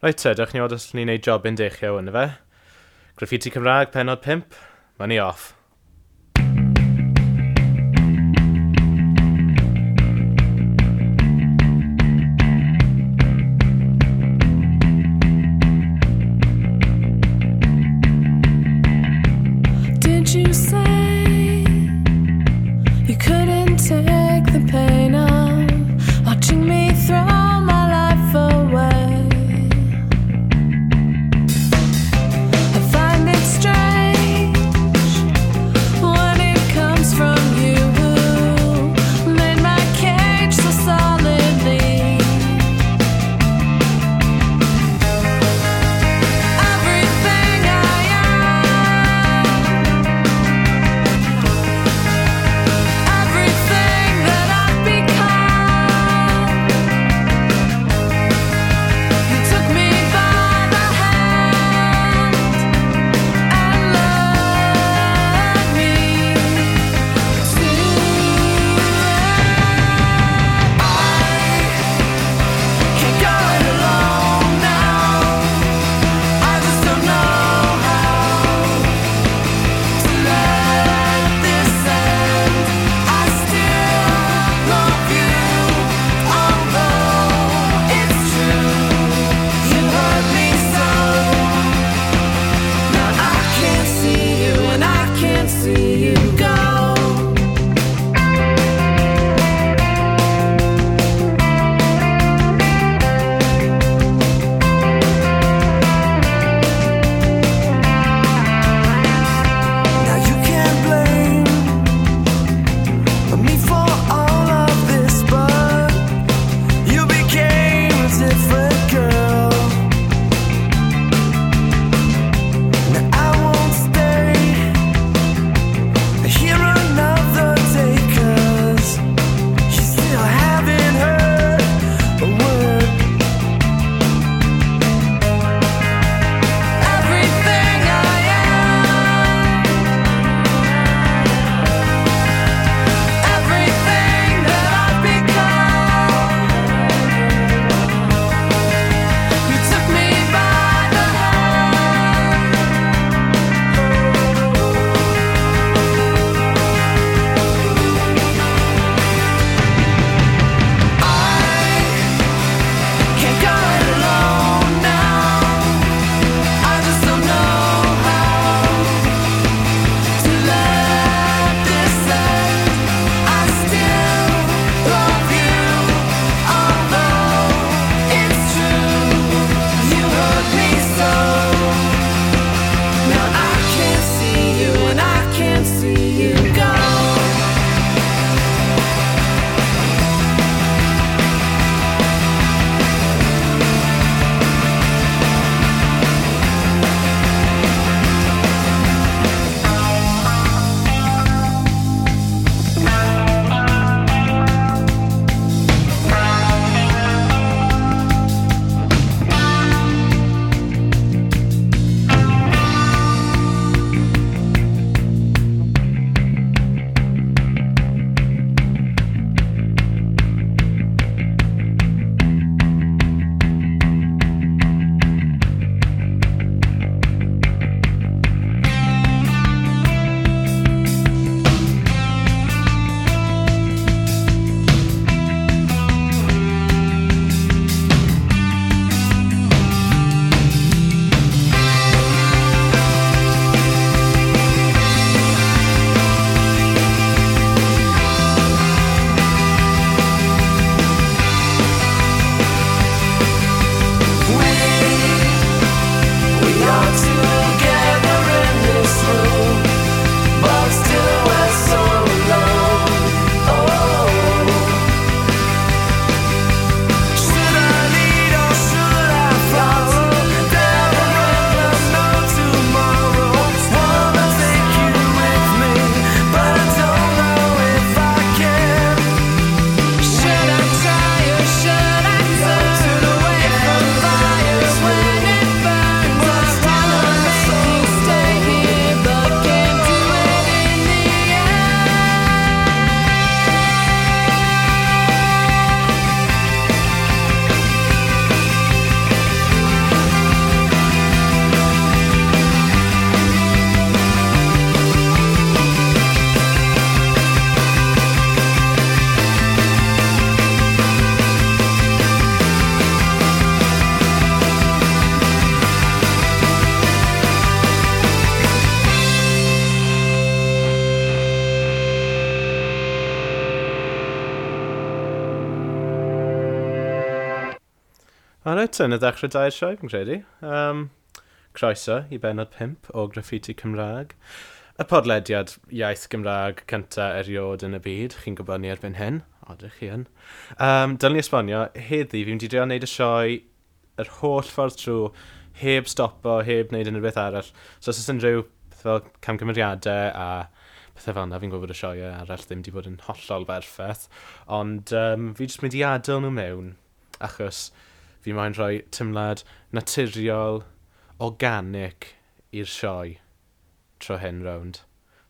Reit te, dych chi'n gwybod os ni'n gwneud job yn deichio yn fe. Graffiti Cymraeg, penod 5, money off. your hand A reit yn y ddechrau dair sioe, fi'n credu. Um, croeso i benod 5 o Graffiti Cymraeg. Y podlediad iaith Gymraeg cynta eriod yn y byd, chi'n gwybod ni erbyn hyn, odych chi yn. Um, Dyl ni esbonio, heddi fi'n wedi drio wneud y sioe yr holl ffordd trwy, heb stopo, heb wneud unrhyw beth arall. So os oes unrhyw fel camgymeriadau a pethau fel yna, fi'n gwybod y sioe arall ddim wedi bod yn hollol berffaith. Ond um, fi jyst mynd i adael nhw mewn, achos fi moyn rhoi tymlad naturiol, organic i'r sioe tro hyn rownd.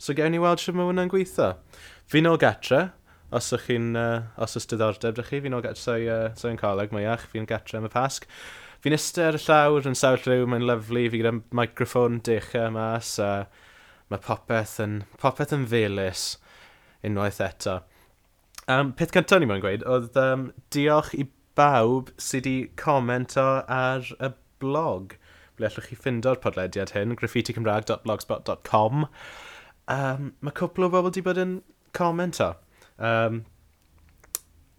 So gewn ni weld sydd mae hwnna'n gweithio. Fi'n ôl gatre, os ych chi'n, uh, os ys diddordeb dych chi, fi'n ôl gatre so'n uh, so coleg mwyach, fi'n gatre am y pasg. Fi'n iste ar y llawr yn sawl rhyw, mae'n lyflu, fi gyda microffon dechrau mas, a mae popeth yn, popeth yn felus unwaith eto. Um, peth cyntaf ni moyn gweud oedd um, diolch i bawb sydd wedi comento ar y blog. Ble allwch chi ffindo'r podlediad hyn, graffiticymrag.blogspot.com. Um, mae cwpl o bobl wedi bod yn comento. Um,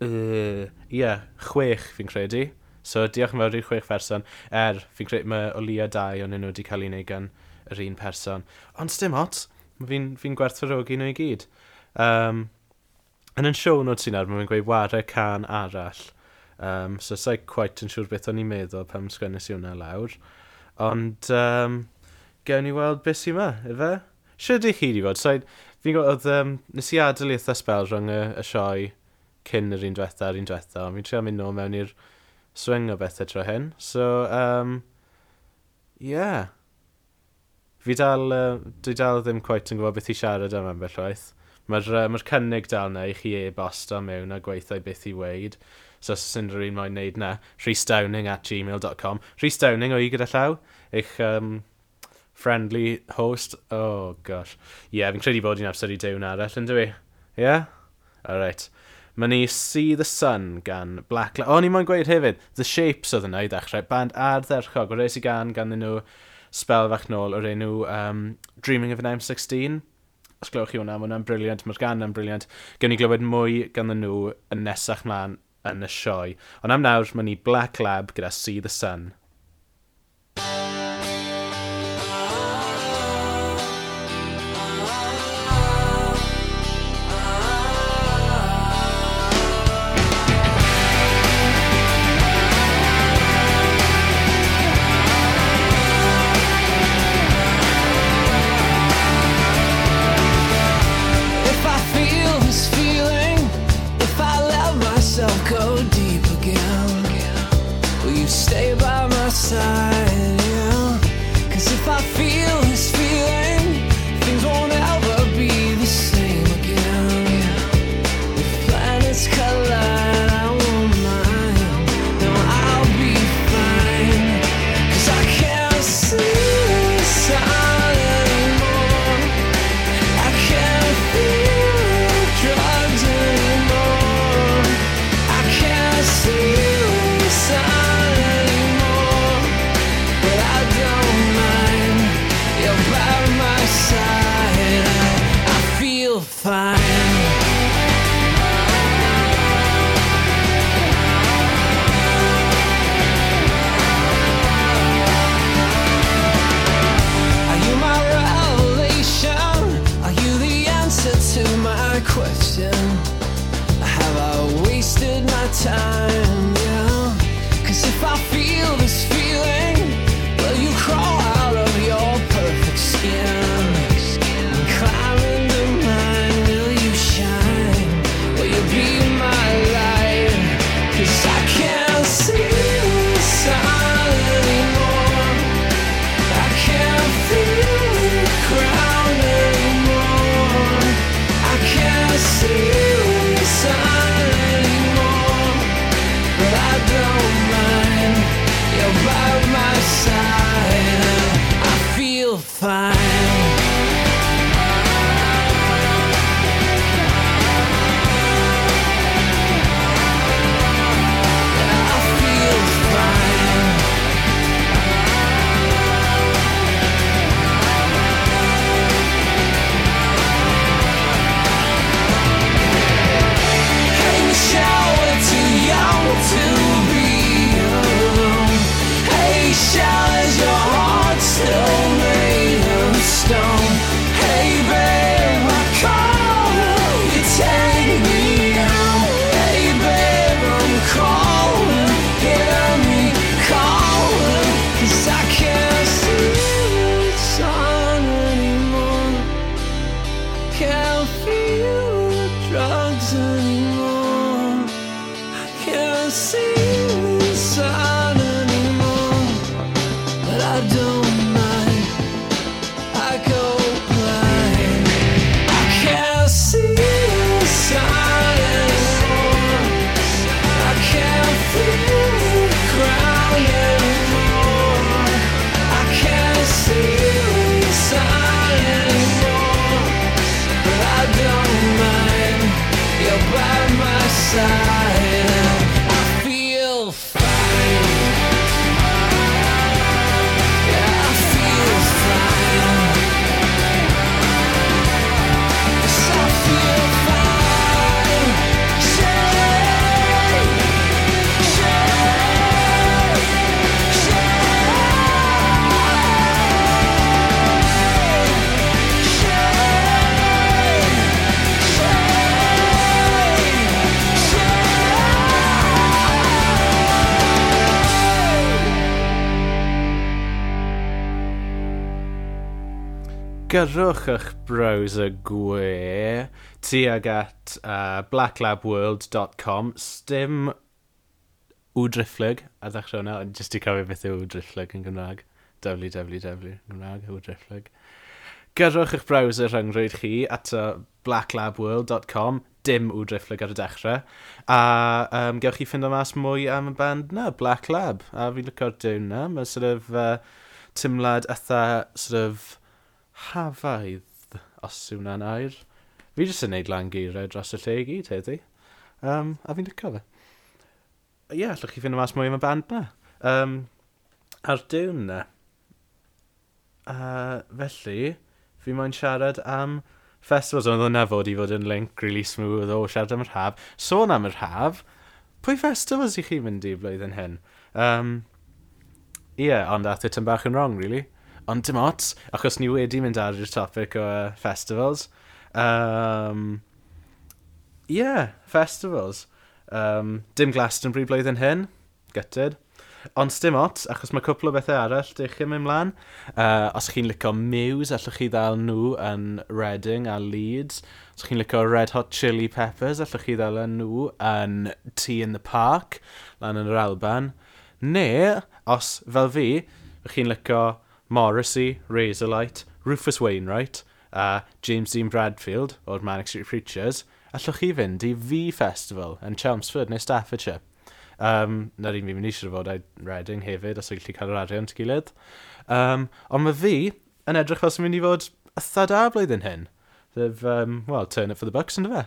uh, yeah, chwech fi'n credu. So diolch yn fawr i'r chwech person. Er, fi'n credu mae o lia dau o'n nhw wedi cael ei wneud gan yr un person. Ond dim hot, fi'n fi, fi gwerthfarogi nhw i gyd. Um, yn yn siwn o ti'n arfer, mae'n gweud ware can arall. Um, so sa'i quite yn siŵr beth o'n i'n meddwl pam sgwennes i hwnna lawr. Ond um, gewn ni weld beth sy'n yma, efe? Siwr di chi wedi fod? So, fi'n gwybod, um, nes i adael eitha spel rhwng y, y sioe cyn yr un diwetha a'r un diwetha, ond fi'n trio mynd nôl mewn i'r swing o bethau tro hyn. So, um, yeah. Fi dal, uh, dwi dal ddim quite yn gwybod beth i siarad am ambell waith. Mae'r uh, mae cynnig dal na i chi e-bost o mewn a gweithio beth i weid. So os ydych rhywun moyn neud na, rhysdowning at gmail.com. Rhysdowning o i gyda llaw, eich um, friendly host. Oh gosh. Ie, yeah, fi'n credu bod i'n amser i dewn arall, yn dwi? Ie? Yeah? Alright. Mae ni See the Sun gan Black Light. O, oh, ni moyn gweud hefyd, The Shapes oedd yna i ddechrau. Band ardderchog, o reis i gan gan nhw spel fach nôl o'r enw um, Dreaming of an M16 os glywch chi hwnna, mae hwnna'n briliant, mae'r gan yn briliant. Gewn ni glywed mwy gan nhw yn nesach mlaen yn y sioe. Ond am nawr, mae ni Black Lab gyda See the Sun. gyrwch eich browser gwe tuag at uh, blacklabworld.com stym wdrifflyg a ddechrau hwnna, ond jyst i cofio beth yw wdrifflyg yn Gymraeg. Www Gymraeg wdrifflyg gyrwch eich browser rhyngrwyd chi at uh, blacklabworld.com dim wdrifflyg ar y dechrau a um, gewch chi ffind o mas mwy am y band na, Black Lab a fi'n lyco'r diwn na, mae sort of uh, tymlad eitha sort of hafaidd, os yw hwnna'n air. Fi jyst yn neud lan geiriau dros y lle i gyd, heddi. Um, a fi'n dicio fe. Ie, yeah, allwch chi ffynu mas mwy am y band na. Um, ar diwn na. Uh, felly, fi moyn siarad am festivals ond oedd yna fod i fod yn link really smooth o siarad am yr haf. Sôn am yr haf, pwy festivals i chi mynd i blwyddyn hyn? Um, Ie, yeah, ond ath it yn bach yn wrong, really. Ond dim ots, achos ni wedi mynd ar y topic o uh, festivals. Um, yeah, festivals. Um, dim Glastonbury blwyddyn hyn, gytid. Ond dim ots, achos mae cwpl o bethau arall ddech chi'n mynd mlaen. Uh, os chi'n licio Muse, allwch chi ddal nhw yn Reading a Leeds. Os chi'n licio Red Hot Chili Peppers, allwch chi ddal nhw yn Tea in the Park, lan yn yr Alban. Neu, os fel fi, chi'n licio Morrissey, Razorlight, Rufus Wainwright a James Dean Bradfield o'r Manic Street Preachers, allwch chi fynd i V Festival yn Chelmsford neu Staffordshire. Um, Na'r un fi'n mynd i siarad fod ai Reading hefyd os ydych chi'n cael yr arian at gilydd. Um, ond mae fi yn edrych fel sy'n mynd i fod ytha da blwyddyn hyn. They've, um, well, turn it for the bucks ynddo fe.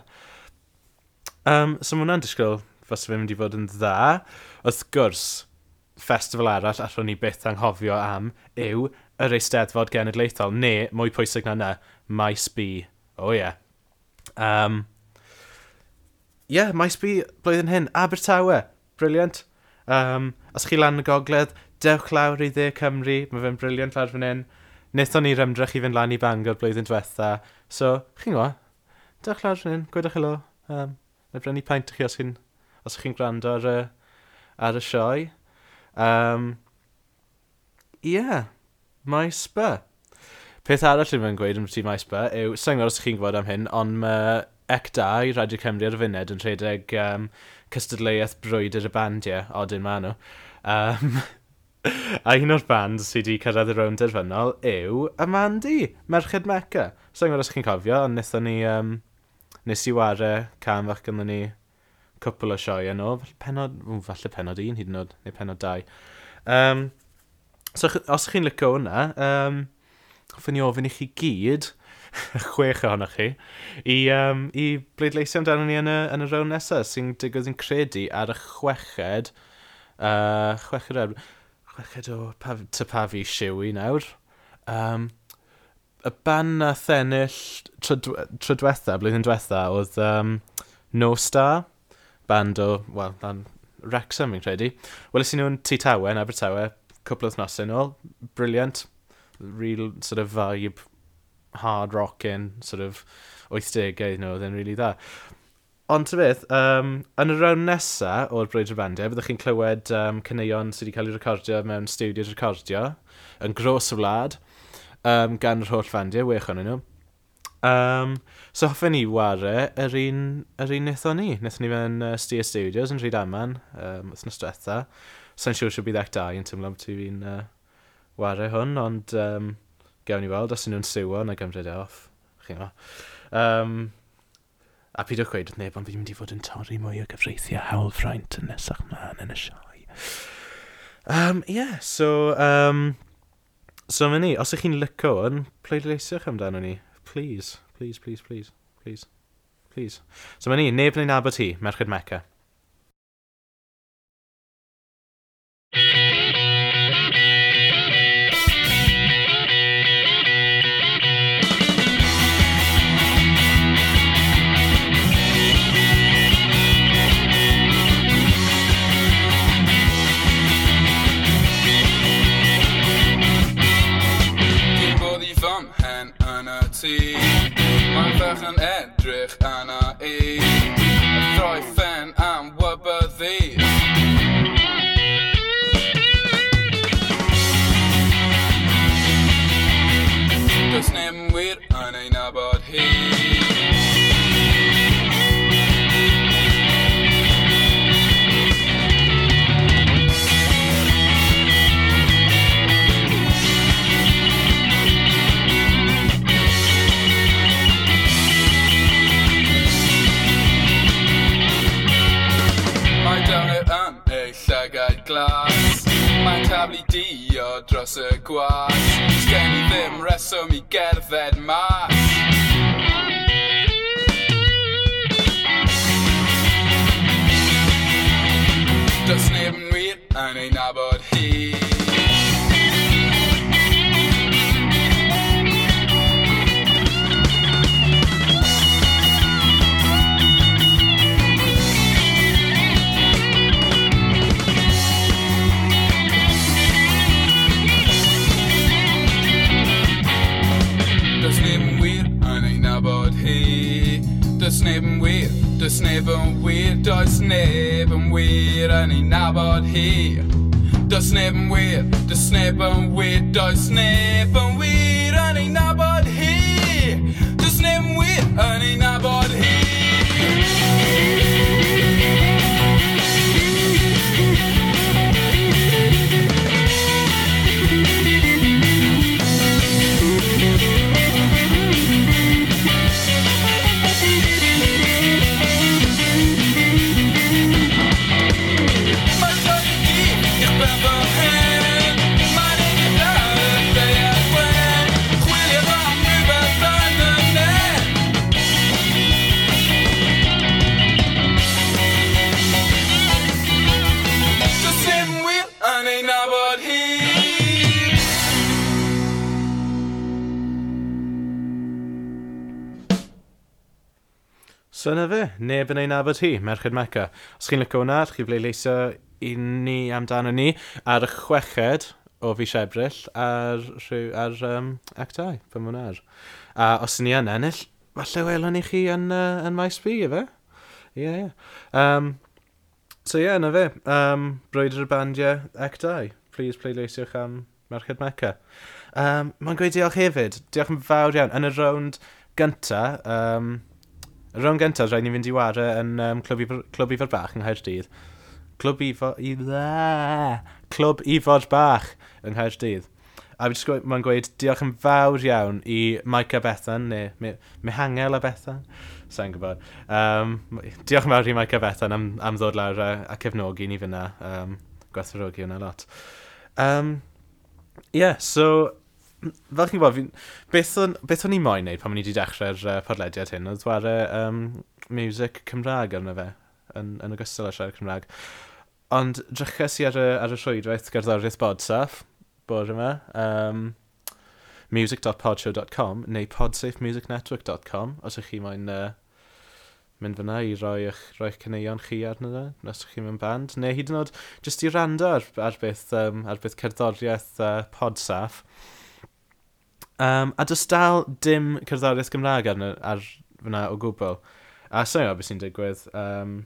Um, so mae hwnna'n disgwyl fel sy'n mynd i fod yn dda. Wrth gwrs, festival arall allwn ni byth anghofio am yw yr Eisteddfod Genedlaethol, neu, mwy pwysig na na, Maes B. O oh, ie. Yeah. Um, Ie, yeah, Maes B blwyddyn hyn, Abertawe, briliant. Um, os chi lan y gogledd, dewch lawr i dde Cymru, mae fe'n briliant lawr fan hyn. Nethon ni'r ymdrech i fynd lan i Bangor blwyddyn diwetha. So, chi'n gwa, dewch lawr fan hyn, gwedwch helo. Um, Neu brynu paint i chi os chi'n chi gwrando ar y, ar y sioe. Um, yeah, mae Spur. Peth arall i fy'n gweud am ti mae Spur yw, sy'n gwybod os chi'n gwybod am hyn, ond mae EC2 i Radio Cymru ar y funed yn rhedeg um, cystadleuaeth brwydr y bandiau, odyn ma nhw. Um, a un o'r band sydd wedi cyrraedd y rownd derfynol yw Amandi, Merched Meca. Sa'n gwybod os chi'n cofio, ond wnaethon ni... Um, nes i wario cam fach gyda ni cwpl o sioe yn o, penod, w, falle penod un hyd yn oed, neu penod dau. Um, so, os chi'n lyco hwnna, um, hoffwn ni ofyn i chi gyd, chwech ohonoch chi, i, um, i bleidleisio amdano ni yn y, yn y rown nesaf, sy'n digwydd yn credu ar y chweched, uh, chweched, ar, chweched o paf, siw i nawr. Um, y ban na thennill tro, tro diwetha, blwyddyn diwetha, oedd um, No Star, band o, wel, dan Wrexham fi'n credu. Welys i nhw'n tu yn Abertawe, cwpl o thnosau yn ôl. Briliant. Real sort of vibe, hard rocking, sort of 80au you nhw, then really dda. Ond ty beth, um, yn y rawn nesa o'r Brwyd y Bandiau, byddwch chi'n clywed um, cyneuon sydd wedi cael eu recordio mewn studio recordio yn gros y wlad um, gan yr holl fandiau, wech o'n nhw. Um, so hoffen ni ware yr un, yr un wnaethon ni. Wnaethon ni fe'n uh, Stia Studios yn Rhyd Aman, um, wythnos diwetha. Sa'n siŵr sy'n bydd ac dau yn tymlo am ti fi'n uh, ware hwn, ond um, gawn ni weld os ydyn nhw'n siwo na gymryd e off. Chi'n ma. Um, a pyd o'ch gweud wrth neb, ond fi'n mynd i fod yn torri mwy o gyfreithiau hawl ffraint yn nesach mlaen yn y sioe. Um, yeah, so... Um, so, mae ni, os ych chi'n lyco yn pleidleisiwch amdano ni. Please, please, please, please, please, please. So mae ni, neb yn ei nabod hi, Merched Meca. presso get that ma. das Leben weird, das Leben weird, und ich nabbert hier. Das Leben weird, das Leben weird, das Leben weird, und ich nabbert hier. Das Leben weird, und ich nabbert hier. So yna fe, neb yn ei nabod hi, Merched Meca. Os chi'n lyco hwnna, chi ble i ni amdano ni ar y chweched o fi Ebrill ar, rhyw, ar um, actau, fy mwyn ar. A os ni yn ennill, falle welon ni chi yn, uh, yn maes fi, efe? Ie, yeah, ie. Yeah. Um, so ie, yeah, yna fe. Um, Brwydr y bandiau actau. Please pleidleisiwch am Merched Meca. Um, Mae'n gweud diolch hefyd. Diolch yn fawr iawn. Yn y rownd gynta, um, Y rawn gyntaf, rhaid ni fynd i ware yn um, clwb ifor bach yng Nghaerdydd. Clwb ifo... I! Clwb ifor bach yng Nghaerdydd. A mae'n gweud, diolch yn fawr iawn i Mike a Bethan, neu Mihangel a Bethan. Sa'n gwybod. Um, diolch yn fawr i Mike a Bethan am, am ddod lawr a, a cefnogi ni fyna. Um, gwerthfawrogi hwnna lot. Um, yeah, so fel chi'n gwybod, beth o'n i moyn wneud pan o'n i wedi dechrau'r uh, podlediad hyn, oedd wario um, music Cymraeg arno fe, yn, yn ogystal â siarad Cymraeg. Ond drychas i ar y, ar y rhwydwaith gerddoriaeth bodsaf, bod yma, um, music.podshow.com neu podsafemusicnetwork.com os ych chi moyn uh, mynd fyna i roi eich, roi eich caneuon chi arno fe, os ych chi'n mynd band, neu hyd yn oed jyst i rando ar, ar, beth, um, ar beth cerddoriaeth uh, podsaf. Um, a does dal dim cerddoriaeth Gymraeg ar, ar fyna o gwbl. A sy'n o beth sy'n digwydd. Um,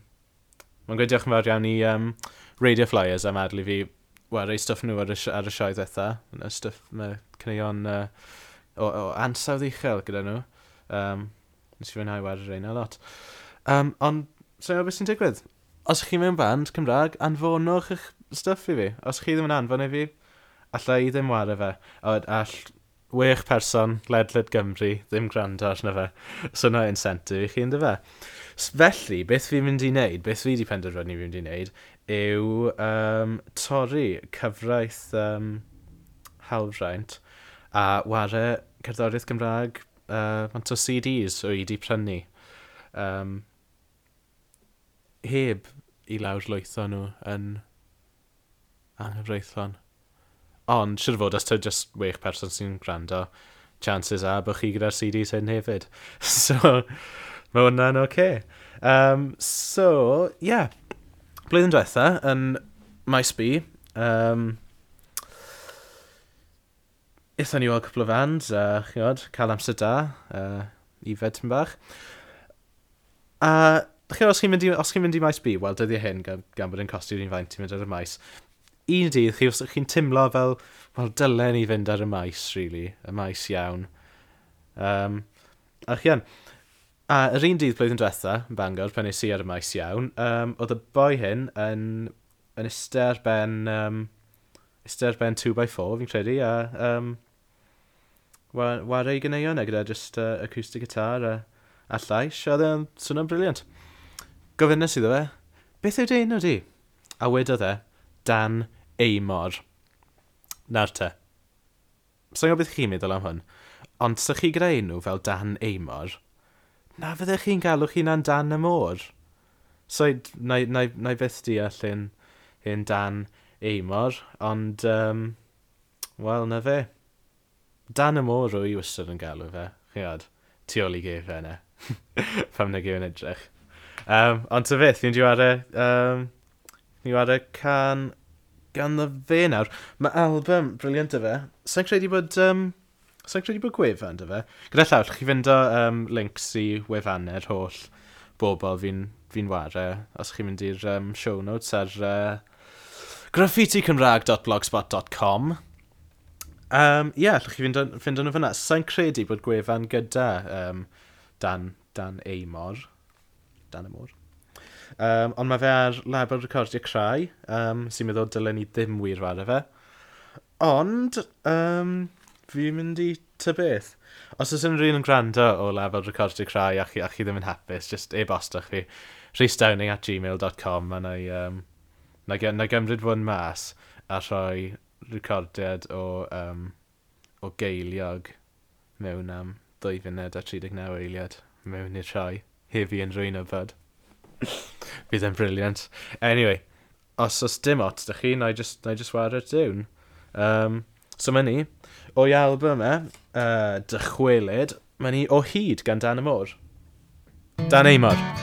Mae'n gweud diolch yn fawr iawn i um, Radio Flyers am adlu fi wel, rei stwff nhw ar y, ar y sioedd eitha. Y stwff mae cyneuon uh, o, o ansawdd uchel gyda nhw. Um, nes i fwynhau war yr ein a lot. Um, ond, sy'n o beth sy'n digwydd? Os chi mewn band Cymraeg, anfonwch eich stwff i fi. Os chi ddim yn anfon i fi, allai i ddim wario fe. A, all, wech person ledled Gymru ddim gwrando arno fe. So na incentive i chi, ynddo fe. Felly, beth fi'n mynd i wneud, beth fi wedi penderfynu fi'n mynd i wneud, yw um, torri cyfraith um, hawlfraint a ware cerddoriaeth Gymraeg uh, mant o CDs o i di prynu. Um, heb i lawr lwytho nhw yn anghyfreithlon. Ond, siwr fod, os ta just wech person sy'n gwrando, chances a bod chi gyda'r CDs hyn hefyd. so, mae hwnna'n oce. Okay. Um, so, ie. Yeah. Blwyddyn diwetha, yn maes B, um, Ithon ni weld cwpl o fans, a uh, chiod, cael amser da, uh, i fed yn bach. A, chiod, os chi'n mynd, i, os chi mynd i maes B, wel, dyddi hyn, gan, gan bod yn costi un faint i mynd ar y maes, un dydd chi, os chi'n timlo fel, wel, dylen i fynd ar y maes, really, y maes iawn. Um, ac iawn, a yr un dydd blwyddyn diwetha, yn Bangor, pen nes i ar y maes iawn, um, oedd y boi hyn yn, yn yster ben, um, yster ben 2x4, fi'n credu, a um, wario wa i gyneuon e gyda just uh, acoustic guitar a, a llais, a oedd e'n swnio'n briliant. Gofynnes iddo fe, beth yw dy enw di? A wedodd e, Dan eimor. Nawr te. Sa'n gwybod beth chi'n meddwl am hwn, ond sa'ch chi greu nhw fel dan eimor, na fyddech chi'n galw chi'n dan y môr. So, na, na, na beth deall hyn, dan eimor, ond, um, wel, na fe. Dan y môr o i wystod yn galw fe, chi oed, tu ôl i gefe yna, pam na gefen edrych. Um, ond ta beth, ni'n diwad y, um, ni'n diwad y can gan y fe nawr. Mae album briliant y fe. Sa'n credu bod... Um, Sa'n credu bod gwefan dy fe? Gyda llawr, chi fynd o um, links i wefannau'r holl bobl fi'n fi ware. Os chi'n mynd i'r um, show notes ar uh, graffiticymrag.blogspot.com Um, ie, yeah, allwch chi fynd, o'n fyna. Sa'n credu bod gwefan gyda um, dan, dan Eimor. Dan y môr. Um, ond mae fe ar label recordio crai, um, sy'n meddwl dylen ni ddim wir fawr fe. Ond, um, fi'n mynd i ty beth. Os oes unrhyw un yn gwrando o label recordio crai a chi, a chi ddim yn hapus, just e-bostach fi, rhysdowning at gmail.com a na, i... um, na, na gymryd fwn mas a rhoi recordiad o, um, o geiliog mewn am 2 funed a 39 eiliad mewn i'r rhai, heb i unrhyw un yfed. Bydd e'n briliant. Anyway, os os dim ots, da chi, na i just, na i just wario diwn. Um, so mae ni, o'i album e, uh, dychwelyd, mae ni o hyd gan Dan y Môr. Dan Eimor. Dan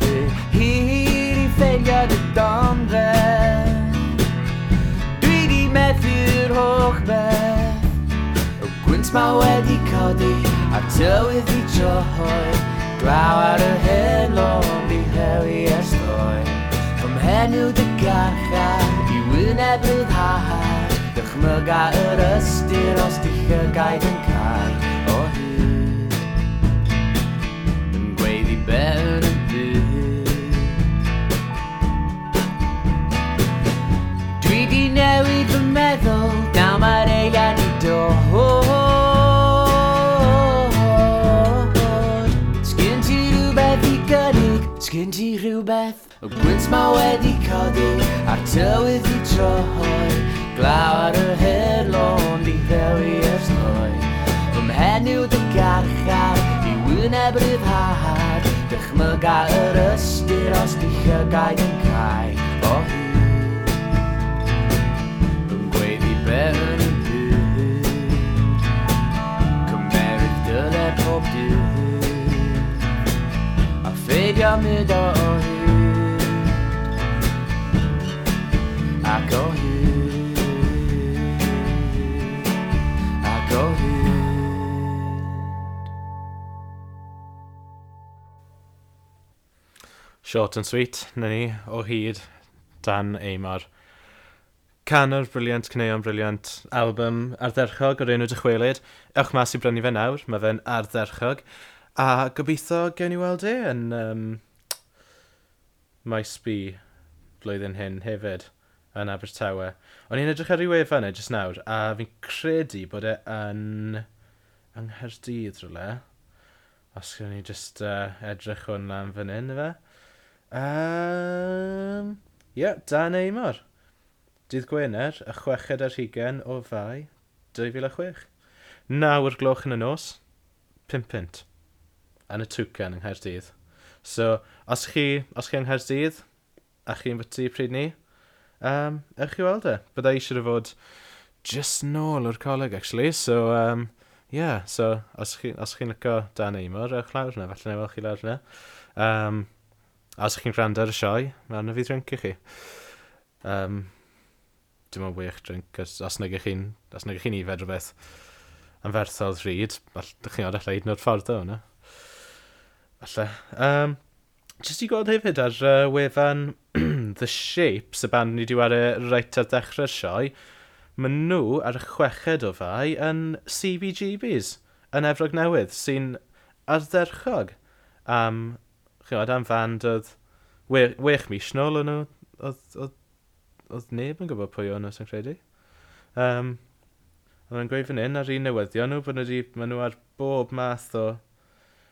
fy hir i ffeindio dy domdre Dwi di methu'r holl beth. Y gwynt ma wedi codi a tywydd i troi Glaw ar y hen lôn di hewi ers ddoe Fym henyw dy garchar i wyneb rydd hahar Dychmyga yr ystyr os di llygaid yn cael Rhaid i newid fy meddwl Naw mae'r eiliad i dod Sgyn ti rhywbeth i gynnig? Sgyn ti rhywbeth? Y gwynt ma wedi codi A'r tywydd i troi Glaw ar y hedlon Di ddewi ers noi. Fy mhen yw dy garchar I wyneb rhyddhad Dychmyga yr ystyr Os di llygaid yn cael O hi Short and sweet, na ni, o hyd, dan Eimar. Canor, briliant, cneuon briliant, album ardderchog o'r enw dychwelyd. Ewch mas i brynu fe nawr, mae fe'n ardderchog. A gobeithio gen i weld e yn um, maes B blwyddyn hyn hefyd yn Abertawe. O'n i'n edrych ar ei wefan e jyst nawr, a fi'n credu bod e yn yng Nghaerdydd rhywle. Os gen ni jyst uh, edrych hwn lan fan hyn, efe? Um, Ie, yeah, Dan Eimor. Dydd Gwener, y chweched ar hugen o fai 2006. Nawr gloch yn y nos, 5 pint. Yn y twcan yng Nghaerdydd. So, os chi, os chi yng Nghaerdydd, a chi'n byty pryd ni, um, ewch chi weld e. Bydda eisiau fod just nôl o'r coleg, actually. So, um, yeah, so os chi'n chi, lyco Dan Eimor, ewch lawr yna, falle neu chi lawr yna. Um, A os ych chi'n gwrando ar y sioe, mae anna fi drink i chi. Um, dim ond wych drink, os nag ych chi'n chi ifed rhywbeth yn ferthol rhyd, allwch chi'n odell hyd o'r ffordd o hwnna. Falle. Um, Jyst i gweld hefyd ar uh, wefan The Shapes, y band ni wedi wario reit ar dechrau'r sioe, maen nhw ar y chweched o fai yn CBGBs yn Efrog Newydd, sy'n ardderchog am Chod, am fand oedd we, wech mis nôl o'n nhw, oedd oedd, oedd neb yn gwybod pwy o'n nhw, sy'n credu. Um, Ond yn gweud fan hyn ar un newyddion nhw bod nhw wedi, maen nhw ar bob math o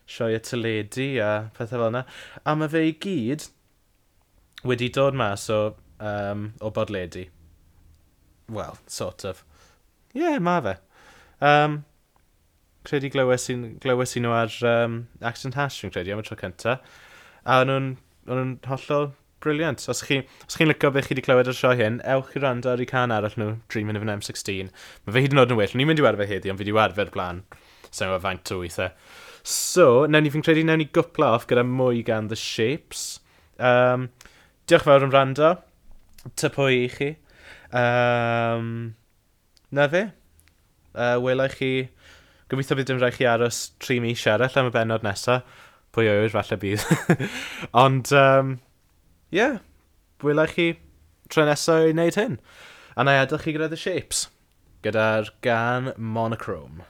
sioe y tyledu a pethau fel yna. A mae fe i gyd wedi dod mas o, um, o bodledu. Wel, sort of. Ie, yeah, mae fe. Um, credu glywes i glywes i nhw ar um, Accent Hash, fi'n credu, am y tro cyntaf. A o'n nhw'n nhw hollol briliant. Os chi'n chi lygo beth chi wedi clywed ar sioe hyn, ewch i rando ar ei can arall nhw, Dreaming of an M16. Mae fe hyd yn oed yn well. Ni'n mynd i werfau heddi, ond fi wedi werfau'r blaen. So mae faint o weithiau. So, nawn ni fi'n credu nawn ni gwpla off gyda mwy gan The Shapes. Um, diolch fawr am rando. Ta pwy i chi. Um, na fe. Uh, Welai chi... Gobeithio bydd dim rhaid chi aros tri mis arall am y benod nesaf pwy oed falle bydd. Ond, um, yeah, wyla chi tro nesaf i wneud hyn. A na i adael chi gyda The shapes, gyda'r gan monochrome.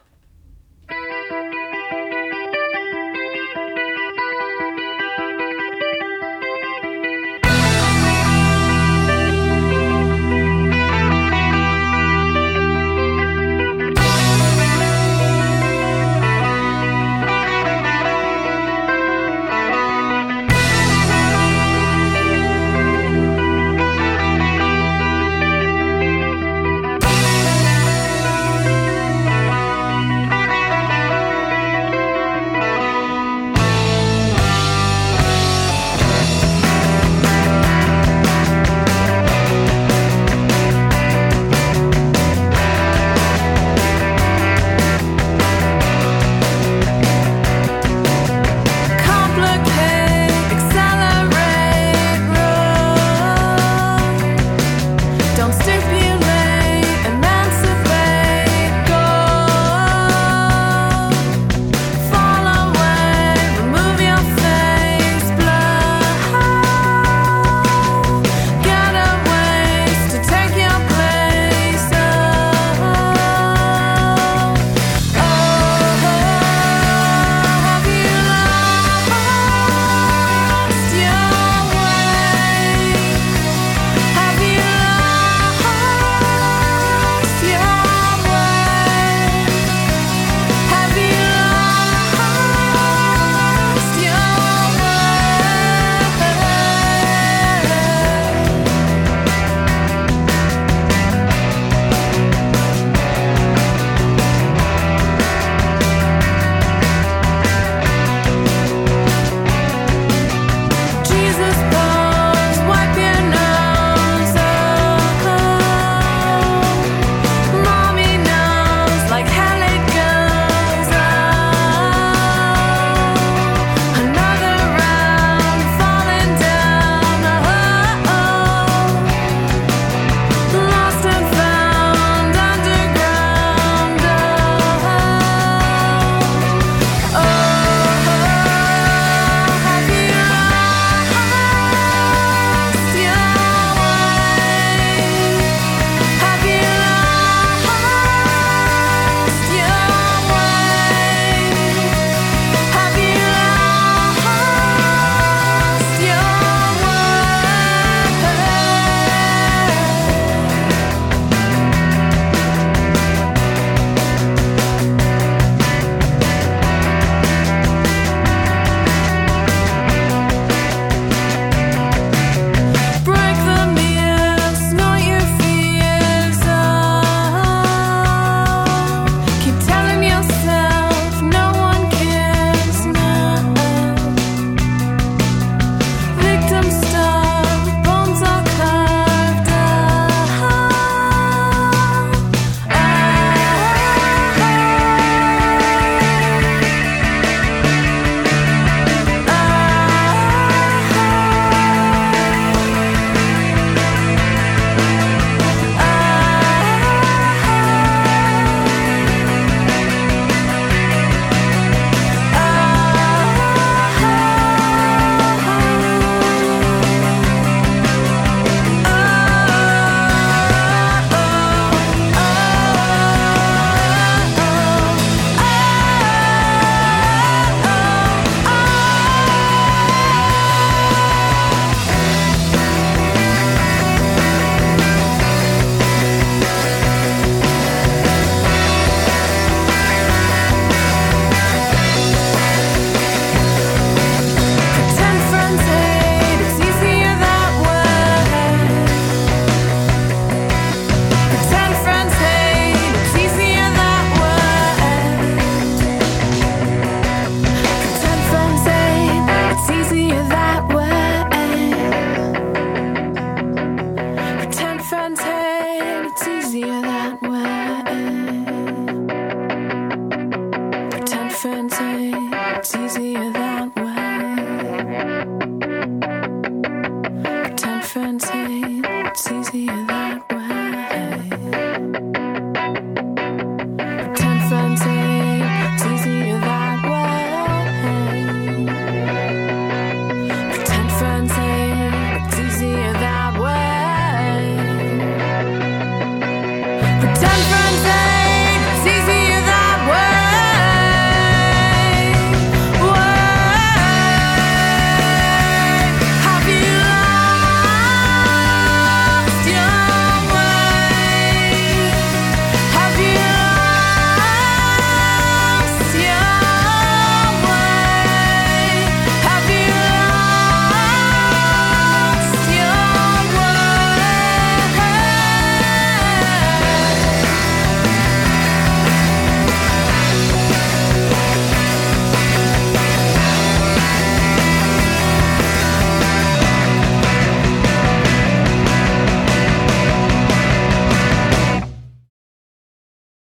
difference, it's easier